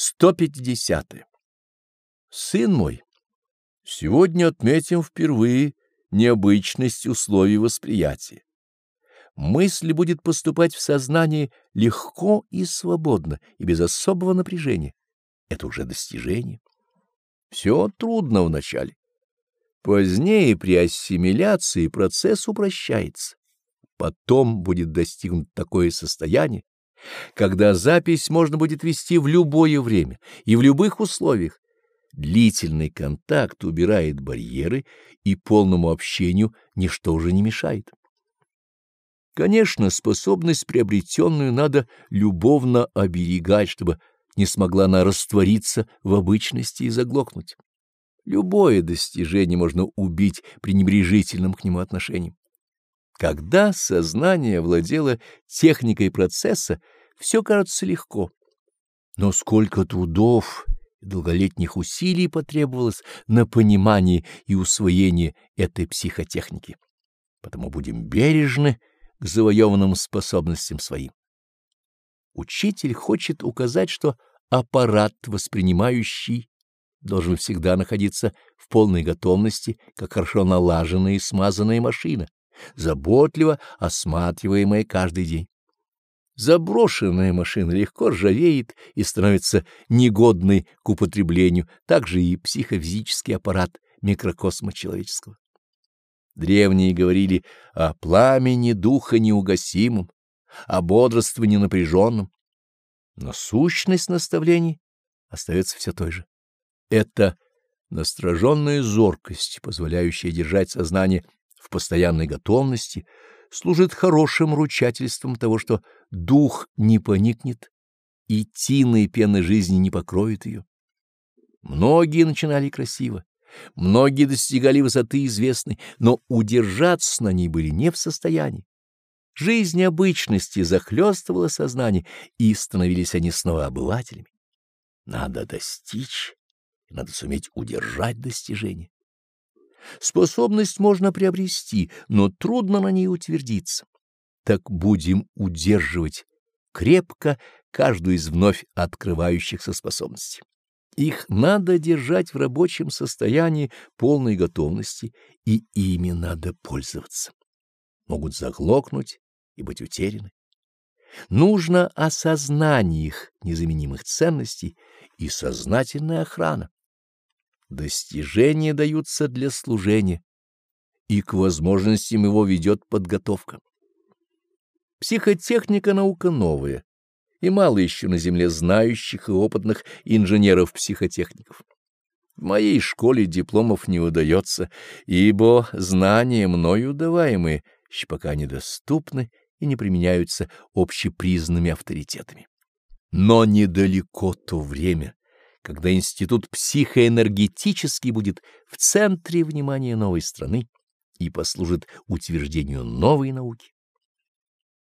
150. Сын мой, сегодня отметим впервые необычность условий восприятия. Мысль будет поступать в сознании легко и свободно, и без особого напряжения. Это уже достижение. Все трудно вначале. Позднее при ассимиляции процесс упрощается. Потом будет достигнут такое состояние, когда запись можно будет вести в любое время и в любых условиях. Длительный контакт убирает барьеры, и полному общению ничто уже не мешает. Конечно, способность приобретенную надо любовно оберегать, чтобы не смогла она раствориться в обычности и заглохнуть. Любое достижение можно убить пренебрежительным к нему отношением. Когда сознание владело техникой процесса, все кажется легко. Но сколько трудов и долголетних усилий потребовалось на понимание и усвоение этой психотехники. Потому будем бережны к завоеванным способностям своим. Учитель хочет указать, что аппарат, воспринимающий, должен всегда находиться в полной готовности, как хорошо налаженная и смазанная машина заботливо осматриваемая каждый день. Заброшенная машина легко ржавеет и становится негодной к употреблению, также и психофизический аппарат микрокосма человеческого. Древние говорили о пламени духа неугасимом, о бодрствовании напряженном, но сущность наставлений остается все той же. Это настороженная зоркость, позволяющая держать сознание в постоянной готовности служит хорошим ручательством того, что дух не поникнет и тины и пены жизни не покроют ее. Многие начинали красиво, многие достигали высоты известной, но удержаться на ней были не в состоянии. Жизнь обычности захлестывала сознание, и становились они снова обывателями. Надо достичь, надо суметь удержать достижение. Способность можно приобрести, но трудно на ней утвердиться. Так будем удерживать крепко каждую из вновь открывающихся способностей. Их надо держать в рабочем состоянии полной готовности, и ими надо пользоваться. Могут заглохнуть и быть утеряны. Нужно осознание их незаменимых ценностей и сознательная охрана. Достижения даются для служения, и к возможностям его ведет подготовка. Психотехника — наука новая, и мало еще на земле знающих и опытных инженеров-психотехников. В моей школе дипломов не удается, ибо знания мною даваемые еще пока недоступны и не применяются общепризнанными авторитетами. Но недалеко то время, когда институт психоэнергетический будет в центре внимания новой страны и послужит утверждению новой науки.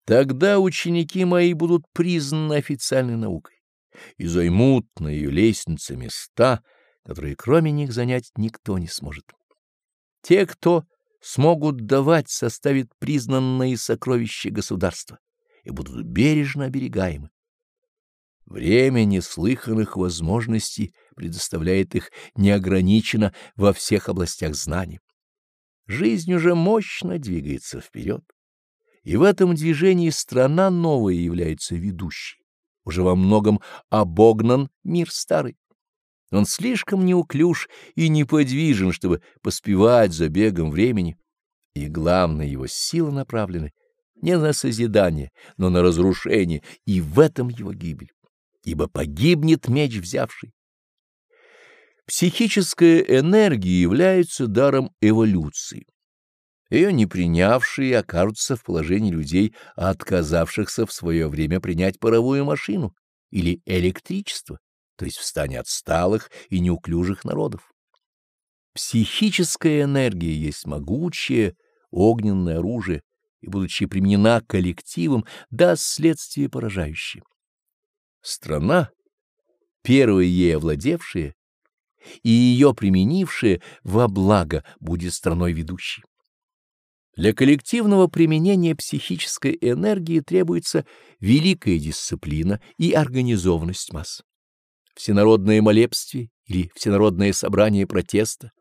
Тогда ученики мои будут признаны официальной наукой и займут на ее лестнице места, которые кроме них занять никто не сможет. Те, кто смогут давать, составят признанные сокровища государства и будут бережно оберегаемы. Время неслыханных возможностей предоставляет их неограниченно во всех областях знаний. Жизнь уже мощно двигается вперед, и в этом движении страна новая является ведущей. Уже во многом обогнан мир старый. Он слишком неуклюж и неподвижен, чтобы поспевать за бегом времени, и главное его силы направлены не на созидание, но на разрушение, и в этом его гибель ибо погибнет меч взявший. Психическая энергия является даром эволюции. Ее не принявшие окажутся в положении людей, отказавшихся в свое время принять паровую машину или электричество, то есть в стане отсталых и неуклюжих народов. Психическая энергия есть могучее огненное оружие, и, будучи применена коллективом, даст следствие поражающее. Страна, первая ей овладевшая и ее применившая во благо, будет страной ведущей. Для коллективного применения психической энергии требуется великая дисциплина и организованность масс. всенародное молебствие или всенародное собрание протеста,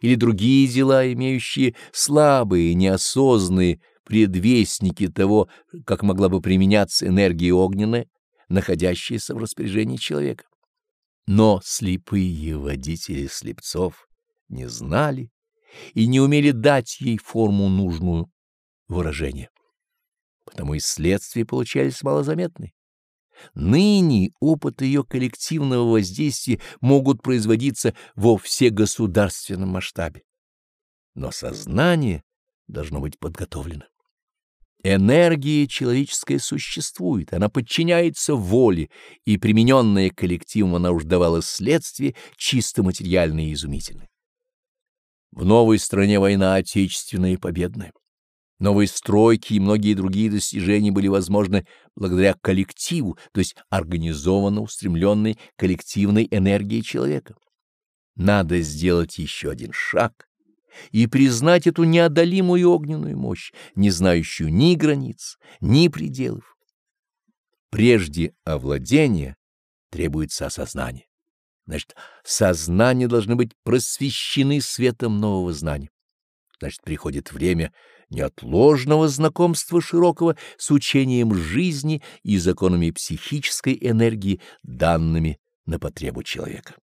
или другие дела, имеющие слабые, неосознанные предвестники того, как могла бы применяться энергия огненная, находящаяся в распоряжении человека. Но слепые водители слепцов не знали и не умели дать ей форму нужную выражения. Потому и следствия получались малозаметны. Ныне опыт ее коллективного воздействия могут производиться во всегосударственном масштабе. Но сознание должно быть подготовлено. Энергия человеческая существует, она подчиняется воле, и примененная коллективом она уж давала следствие чисто материальное и изумительное. В новой стране война отечественная и победная. Новые стройки и многие другие достижения были возможны благодаря коллективу, то есть организованно устремленной коллективной энергии человека. Надо сделать еще один шаг и признать эту неодолимую огненную мощь, не знающую ни границ, ни пределов. Прежде овладения требуется осознание. Значит, сознание должны быть просвещены светом нового знания. Значит, приходит время неотложного знакомства широкого с учением жизни и законами психической энергии, данными на потребу человека.